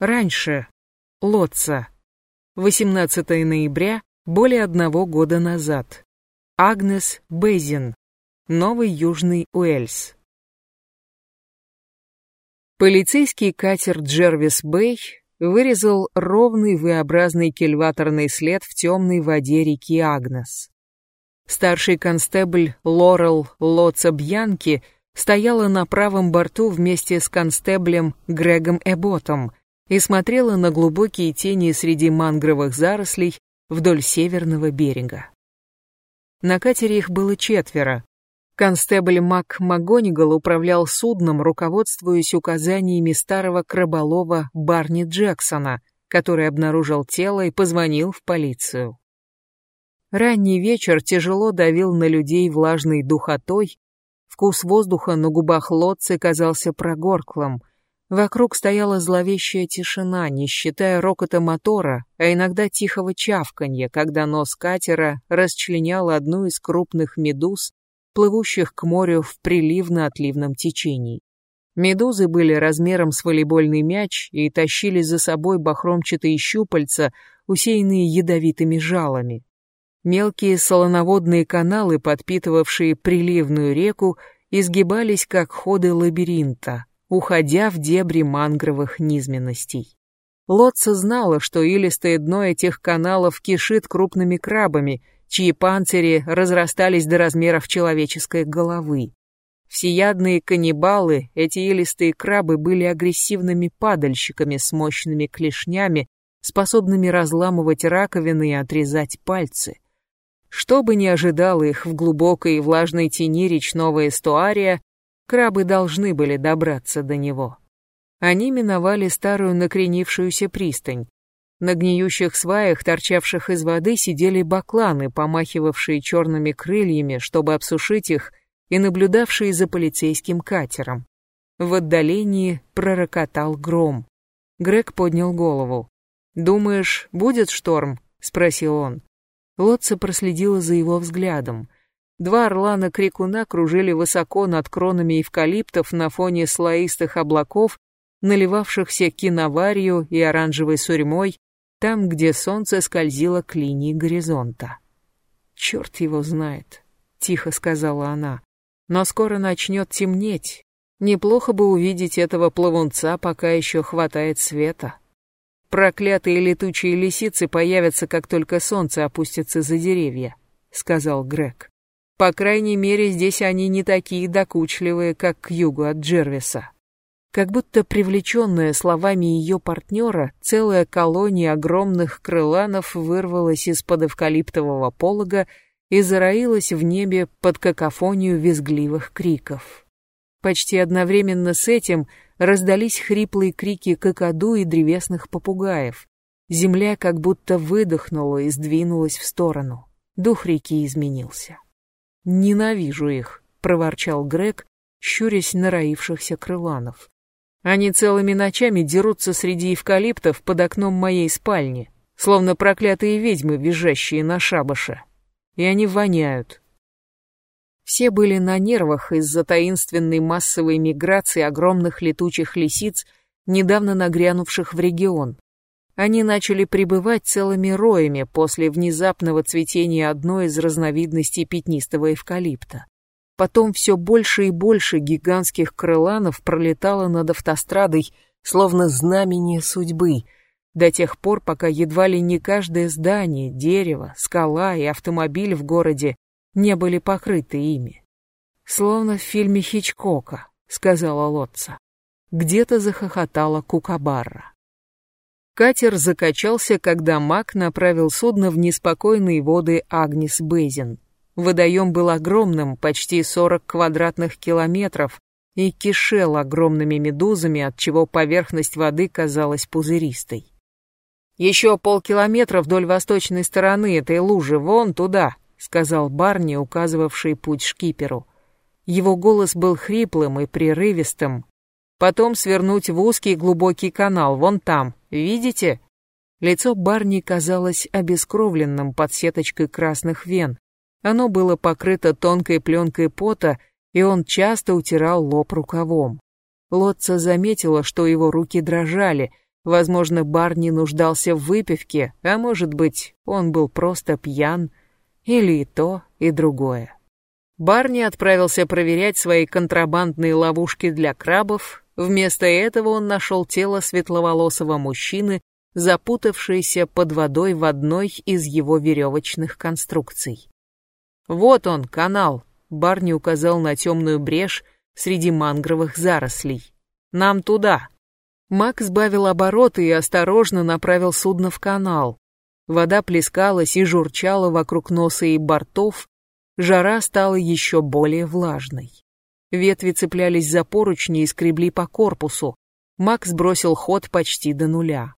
Раньше. Лотца. 18 ноября, более одного года назад. Агнес Бейзин. Новый Южный Уэльс. Полицейский катер Джервис Бэй вырезал ровный V-образный кильваторный след в темной воде реки Агнес. Старший констебль Лорел Лоца Бьянки стояла на правом борту вместе с констеблем Грегом Эботом и смотрела на глубокие тени среди мангровых зарослей вдоль северного берега. На катере их было четверо, Констебль Мак Магонигал управлял судном, руководствуясь указаниями старого краболова Барни Джексона, который обнаружил тело и позвонил в полицию. Ранний вечер тяжело давил на людей влажной духотой, вкус воздуха на губах лодцы казался прогорклым, вокруг стояла зловещая тишина, не считая рокота мотора, а иногда тихого чавканья, когда нос катера расчленял одну из крупных медуз, плывущих к морю в приливно-отливном течении. Медузы были размером с волейбольный мяч и тащили за собой бахромчатые щупальца, усеянные ядовитыми жалами. Мелкие солоноводные каналы, подпитывавшие приливную реку, изгибались как ходы лабиринта, уходя в дебри мангровых низменностей. Лотца знала, что илистое дно этих каналов кишит крупными крабами — чьи панцири разрастались до размеров человеческой головы. Всеядные каннибалы, эти илистые крабы были агрессивными падальщиками с мощными клешнями, способными разламывать раковины и отрезать пальцы. Что бы ни ожидало их в глубокой и влажной тени речного эстуария, крабы должны были добраться до него. Они миновали старую накренившуюся пристань. На гниющих сваях, торчавших из воды, сидели бакланы, помахивавшие черными крыльями, чтобы обсушить их, и наблюдавшие за полицейским катером. В отдалении пророкотал гром. Грег поднял голову. «Думаешь, будет шторм?» — спросил он. Лотца проследила за его взглядом. Два орлана-крикуна кружили высоко над кронами эвкалиптов на фоне слоистых облаков, наливавшихся киноварью и оранжевой сурьмой, там, где солнце скользило к линии горизонта. «Черт его знает», — тихо сказала она. «Но скоро начнет темнеть. Неплохо бы увидеть этого плавунца, пока еще хватает света. Проклятые летучие лисицы появятся, как только солнце опустится за деревья», — сказал Грег. «По крайней мере, здесь они не такие докучливые, как к югу от Джервиса». Как будто привлеченная словами ее партнера, целая колония огромных крыланов вырвалась из-под эвкалиптового полога и зароилась в небе под какофонию визгливых криков. Почти одновременно с этим раздались хриплые крики кокоду и древесных попугаев. Земля как будто выдохнула и сдвинулась в сторону. Дух реки изменился. «Ненавижу их», — проворчал Грег, щурясь на роившихся крыланов. Они целыми ночами дерутся среди эвкалиптов под окном моей спальни, словно проклятые ведьмы, визжащие на шабаше. И они воняют. Все были на нервах из-за таинственной массовой миграции огромных летучих лисиц, недавно нагрянувших в регион. Они начали прибывать целыми роями после внезапного цветения одной из разновидностей пятнистого эвкалипта. Потом все больше и больше гигантских крыланов пролетало над автострадой, словно знамение судьбы, до тех пор, пока едва ли не каждое здание, дерево, скала и автомобиль в городе не были покрыты ими. «Словно в фильме Хичкока», — сказала Лотца. Где-то захохотала Кукабарра. Катер закачался, когда Мак направил судно в неспокойные воды Агнес Бейзин. Водоем был огромным, почти 40 квадратных километров, и кишел огромными медузами, отчего поверхность воды казалась пузыристой. «Еще полкилометра вдоль восточной стороны этой лужи, вон туда», — сказал Барни, указывавший путь шкиперу. Его голос был хриплым и прерывистым. «Потом свернуть в узкий глубокий канал, вон там, видите?» Лицо Барни казалось обескровленным под сеточкой красных вен, оно было покрыто тонкой пленкой пота, и он часто утирал лоб рукавом. Лотца заметила, что его руки дрожали, Возможно, Барни нуждался в выпивке, а может быть, он был просто пьян, или и то, и другое. Барни отправился проверять свои контрабандные ловушки для крабов, вместо этого он нашел тело светловолосого мужчины, запутавшееся под водой в одной из его веревочных конструкций. «Вот он, канал», — Барни указал на темную брешь среди мангровых зарослей. «Нам туда». Мак сбавил обороты и осторожно направил судно в канал. Вода плескалась и журчала вокруг носа и бортов, жара стала еще более влажной. Ветви цеплялись за поручни и скребли по корпусу. Макс бросил ход почти до нуля.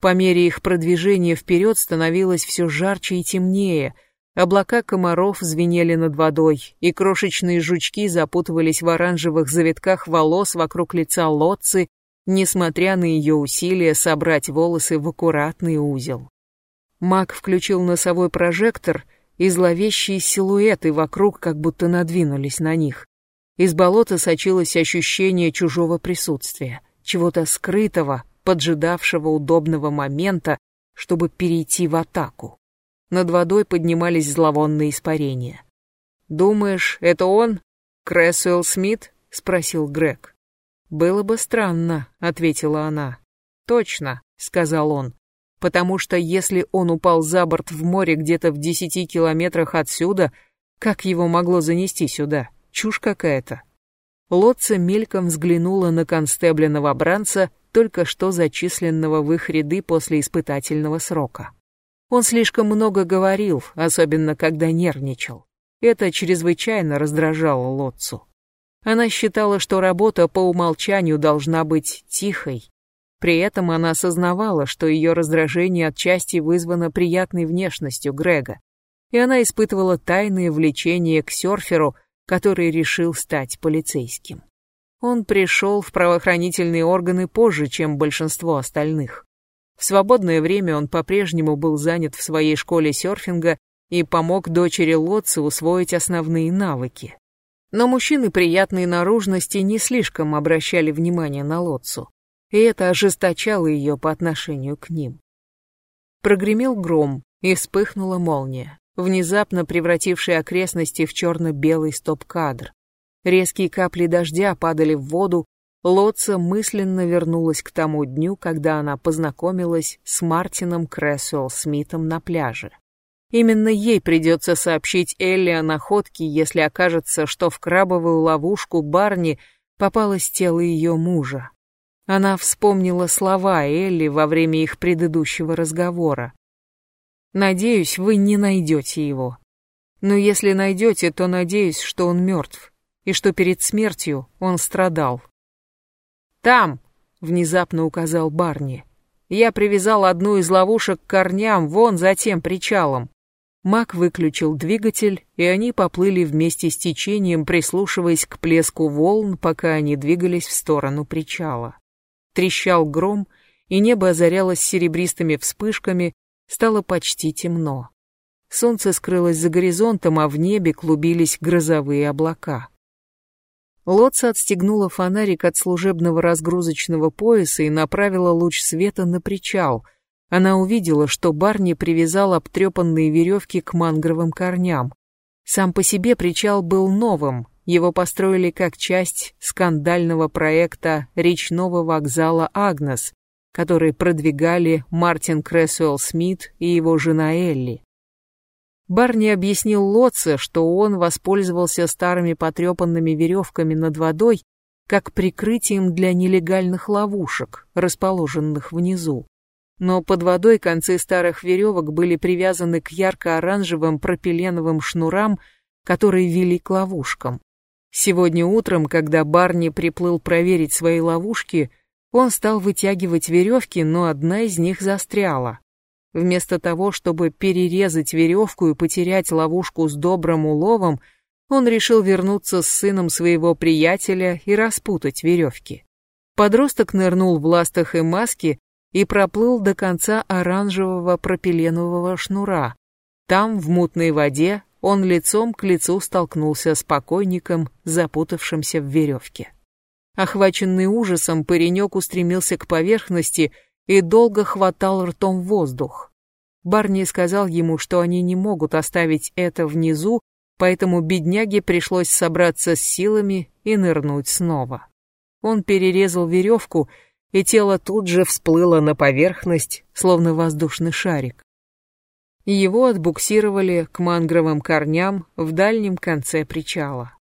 По мере их продвижения вперед становилось все жарче и темнее, облака комаров звенели над водой, и крошечные жучки запутывались в оранжевых завитках волос вокруг лица Лотцы несмотря на ее усилия собрать волосы в аккуратный узел. Мак включил носовой прожектор, и зловещие силуэты вокруг как будто надвинулись на них. Из болота сочилось ощущение чужого присутствия, чего-то скрытого, поджидавшего удобного момента, чтобы перейти в атаку. Над водой поднимались зловонные испарения. «Думаешь, это он? Крэсуэлл Смит?» — спросил Грег. «Было бы странно», — ответила она. «Точно», — сказал он, «потому что если он упал за борт в море где-то в десяти километрах отсюда, как его могло занести сюда? Чушь какая-то». Лотца мельком взглянула на констебля-новобранца, только что зачисленного в их ряды после испытательного срока. Он слишком много говорил, особенно когда нервничал. Это чрезвычайно раздражало Лотцу. Она считала, что работа по умолчанию должна быть тихой. При этом она осознавала, что ее раздражение отчасти вызвано приятной внешностью Грега, и она испытывала тайное влечение к серферу, который решил стать полицейским. Он пришел в правоохранительные органы позже, чем большинство остальных. В свободное время он по-прежнему был занят в своей школе серфинга и помог дочери Лотце усвоить основные навыки. Но мужчины приятной наружности не слишком обращали внимание на Лотцу, и это ожесточало ее по отношению к ним. Прогремел гром, и вспыхнула молния, внезапно превратившая окрестности в черно-белый стоп-кадр. Резкие капли дождя падали в воду, Лотца мысленно вернулась к тому дню, когда она познакомилась с Мартином Крэсуэлл Смитом на пляже. Именно ей придется сообщить Элли о находке, если окажется, что в крабовую ловушку Барни попалось тело ее мужа. Она вспомнила слова Элли во время их предыдущего разговора. «Надеюсь, вы не найдете его. Но если найдете, то надеюсь, что он мертв, и что перед смертью он страдал». «Там!» — внезапно указал Барни. «Я привязал одну из ловушек к корням вон за тем причалом. Мак выключил двигатель, и они поплыли вместе с течением, прислушиваясь к плеску волн, пока они двигались в сторону причала. Трещал гром, и небо озарялось серебристыми вспышками, стало почти темно. Солнце скрылось за горизонтом, а в небе клубились грозовые облака. Лотца отстегнула фонарик от служебного разгрузочного пояса и направила луч света на причал — она увидела, что Барни привязал обтрепанные веревки к мангровым корням. Сам по себе причал был новым, его построили как часть скандального проекта речного вокзала «Агнес», который продвигали Мартин Крэсуэлл Смит и его жена Элли. Барни объяснил Лотце, что он воспользовался старыми потрепанными веревками над водой как прикрытием для нелегальных ловушек, расположенных внизу но под водой концы старых веревок были привязаны к ярко-оранжевым пропиленовым шнурам, которые вели к ловушкам. Сегодня утром, когда Барни приплыл проверить свои ловушки, он стал вытягивать веревки, но одна из них застряла. Вместо того, чтобы перерезать веревку и потерять ловушку с добрым уловом, он решил вернуться с сыном своего приятеля и распутать веревки. Подросток нырнул в ластах и маске, и проплыл до конца оранжевого пропиленового шнура. Там, в мутной воде, он лицом к лицу столкнулся с покойником, запутавшимся в веревке. Охваченный ужасом, паренек устремился к поверхности и долго хватал ртом воздух. Барни сказал ему, что они не могут оставить это внизу, поэтому бедняге пришлось собраться с силами и нырнуть снова. Он перерезал веревку, и тело тут же всплыло на поверхность, словно воздушный шарик. Его отбуксировали к мангровым корням в дальнем конце причала.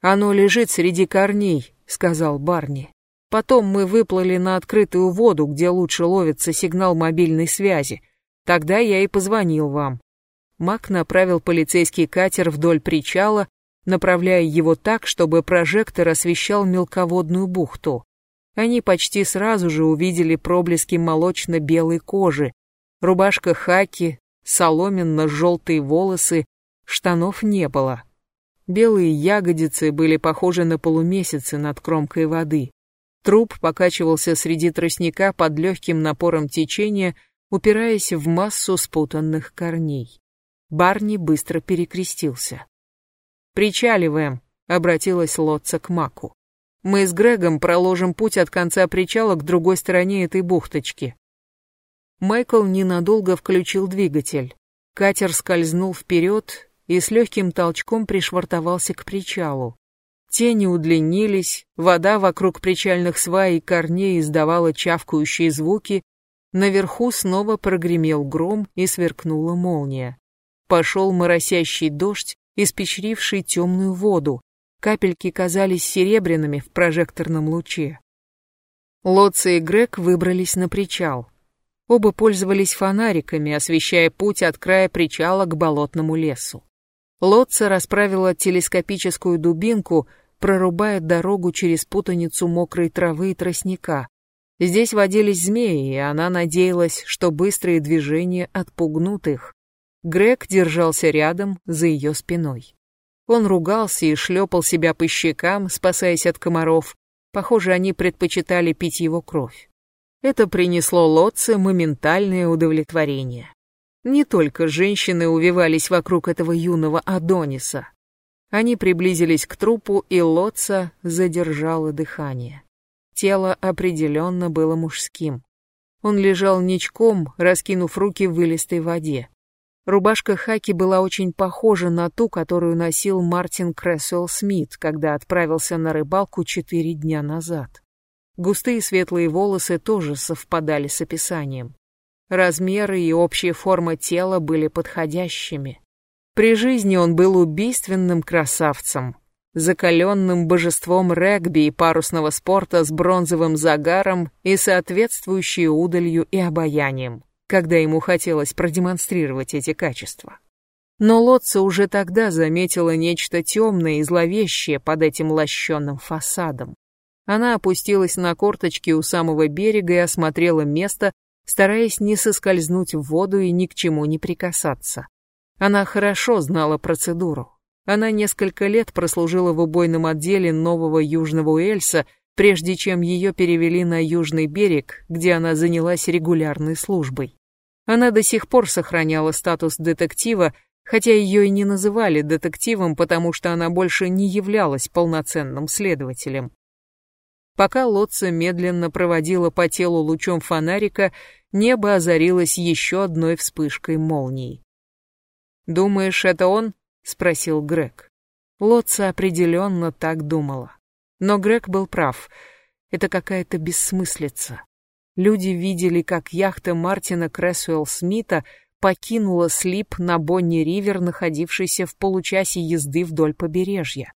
«Оно лежит среди корней», — сказал Барни. «Потом мы выплыли на открытую воду, где лучше ловится сигнал мобильной связи. Тогда я и позвонил вам». Мак направил полицейский катер вдоль причала, направляя его так, чтобы прожектор освещал мелководную бухту. Они почти сразу же увидели проблески молочно-белой кожи, рубашка хаки, соломенно-желтые волосы, штанов не было. Белые ягодицы были похожи на полумесяцы над кромкой воды. Труп покачивался среди тростника под легким напором течения, упираясь в массу спутанных корней. Барни быстро перекрестился. «Причаливаем», — обратилась Лотца к Маку. Мы с Грегом проложим путь от конца причала к другой стороне этой бухточки. Майкл ненадолго включил двигатель. Катер скользнул вперед и с легким толчком пришвартовался к причалу. Тени удлинились, вода вокруг причальных свай и корней издавала чавкающие звуки, наверху снова прогремел гром и сверкнула молния. Пошел моросящий дождь, испечривший темную воду, Капельки казались серебряными в прожекторном луче. Лотца и Грег выбрались на причал. Оба пользовались фонариками, освещая путь от края причала к болотному лесу. Лотца расправила телескопическую дубинку, прорубая дорогу через путаницу мокрой травы и тростника. Здесь водились змеи, и она надеялась, что быстрые движения отпугнут их. Грег держался рядом, за ее спиной. Он ругался и шлепал себя по щекам, спасаясь от комаров. Похоже, они предпочитали пить его кровь. Это принесло Лотце моментальное удовлетворение. Не только женщины увивались вокруг этого юного Адониса. Они приблизились к трупу, и Лотца задержала дыхание. Тело определенно было мужским. Он лежал ничком, раскинув руки в вылистой воде. Рубашка Хаки была очень похожа на ту, которую носил Мартин Крэсуэлл Смит, когда отправился на рыбалку четыре дня назад. Густые светлые волосы тоже совпадали с описанием. Размеры и общая форма тела были подходящими. При жизни он был убийственным красавцем, закаленным божеством регби и парусного спорта с бронзовым загаром и соответствующей удалью и обаянием когда ему хотелось продемонстрировать эти качества. Но Лотца уже тогда заметила нечто темное и зловещее под этим лощенным фасадом. Она опустилась на корточки у самого берега и осмотрела место, стараясь не соскользнуть в воду и ни к чему не прикасаться. Она хорошо знала процедуру. Она несколько лет прослужила в убойном отделе нового Южного Уэльса, прежде чем ее перевели на Южный берег, где она занялась регулярной службой. Она до сих пор сохраняла статус детектива, хотя ее и не называли детективом, потому что она больше не являлась полноценным следователем. Пока Лотца медленно проводила по телу лучом фонарика, небо озарилось еще одной вспышкой молний. «Думаешь, это он?» — спросил Грег. Лотца определенно так думала. Но Грег был прав. Это какая-то бессмыслица. Люди видели, как яхта Мартина Крэсуэлл Смита покинула слип на Бонни-Ривер, находившийся в получасе езды вдоль побережья.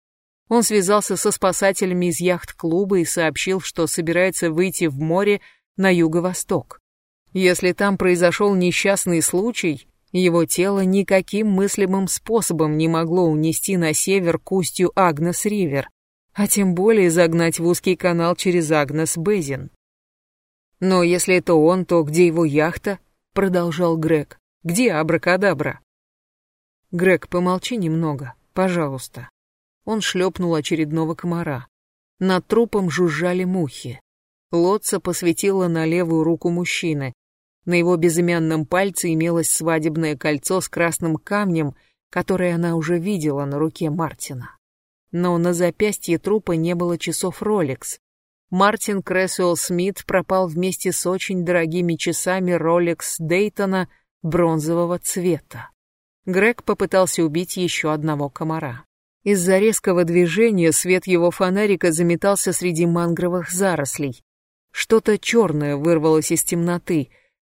Он связался со спасателями из яхт-клуба и сообщил, что собирается выйти в море на юго-восток. Если там произошел несчастный случай, его тело никаким мыслимым способом не могло унести на север к устью Агнес-Ривер, а тем более загнать в узкий канал через Агнес-Безин. «Но если это он, то где его яхта?» — продолжал Грег. «Где Абракадабра?» «Грег, помолчи немного, пожалуйста». Он шлепнул очередного комара. Над трупом жужжали мухи. Лотца посветила на левую руку мужчины. На его безымянном пальце имелось свадебное кольцо с красным камнем, которое она уже видела на руке Мартина. Но на запястье трупа не было часов Rolex, Мартин Крэсуэлл Смит пропал вместе с очень дорогими часами Rolex Дейтона бронзового цвета. Грег попытался убить еще одного комара. Из-за резкого движения свет его фонарика заметался среди мангровых зарослей. Что-то черное вырвалось из темноты.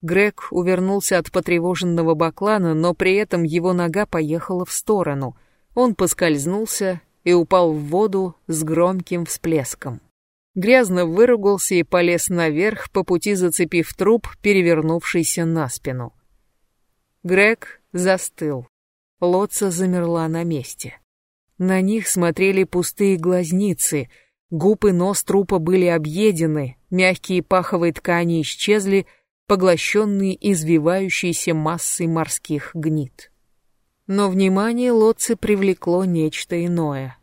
Грег увернулся от потревоженного баклана, но при этом его нога поехала в сторону. Он поскользнулся и упал в воду с громким всплеском. Грязно выругался и полез наверх, по пути зацепив труп, перевернувшийся на спину. Грег застыл. Лодца замерла на месте. На них смотрели пустые глазницы, губы и нос трупа были объедены, мягкие паховые ткани исчезли, поглощенные извивающейся массой морских гнит. Но внимание лодцы привлекло нечто иное.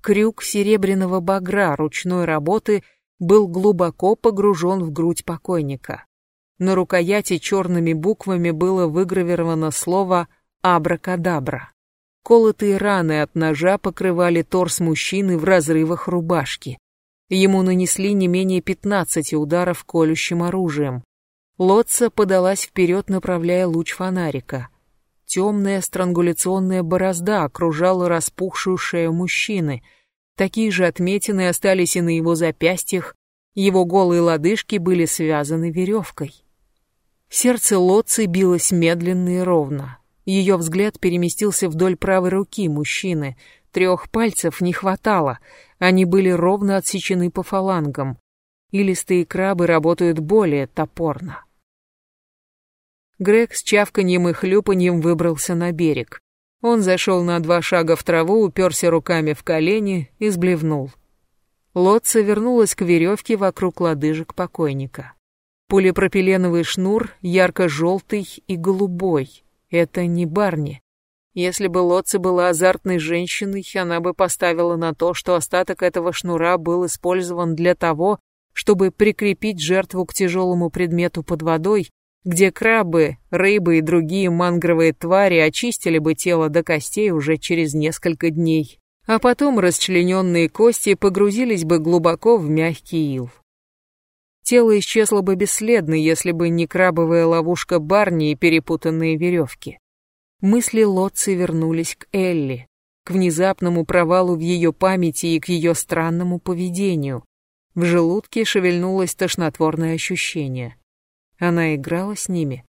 Крюк серебряного багра ручной работы был глубоко погружен в грудь покойника. На рукояти черными буквами было выгравировано слово «абракадабра». Колотые раны от ножа покрывали торс мужчины в разрывах рубашки. Ему нанесли не менее пятнадцати ударов колющим оружием. Лотца подалась вперед, направляя луч фонарика. Темная странгуляционная борозда окружала распухшую шею мужчины. Такие же отметины остались и на его запястьях, его голые лодыжки были связаны веревкой. Сердце Лотцы билось медленно и ровно. Ее взгляд переместился вдоль правой руки мужчины. Трех пальцев не хватало, они были ровно отсечены по фалангам. И листые крабы работают более топорно. Грег с чавканьем и хлюпаньем выбрался на берег. Он зашел на два шага в траву, уперся руками в колени и сблевнул. Лодца вернулась к веревке вокруг лодыжек покойника. Полипропиленовый шнур, ярко-желтый и голубой, это не Барни. Если бы Лотце была азартной женщиной, она бы поставила на то, что остаток этого шнура был использован для того, чтобы прикрепить жертву к тяжелому предмету под водой, где крабы, рыбы и другие мангровые твари очистили бы тело до костей уже через несколько дней, а потом расчлененные кости погрузились бы глубоко в мягкий ил. Тело исчезло бы бесследно, если бы не крабовая ловушка Барни и перепутанные веревки. Мысли Лотцы вернулись к Элли, к внезапному провалу в ее памяти и к ее странному поведению. В желудке шевельнулось тошнотворное ощущение. Она играла с ними.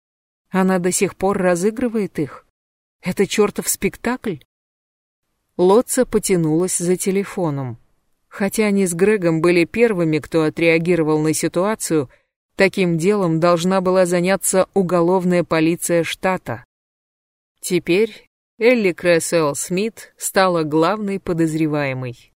Она до сих пор разыгрывает их. Это чертов спектакль? Лотца потянулась за телефоном. Хотя они с Грегом были первыми, кто отреагировал на ситуацию, таким делом должна была заняться уголовная полиция штата. Теперь Элли Крэсуэлл Смит стала главной подозреваемой.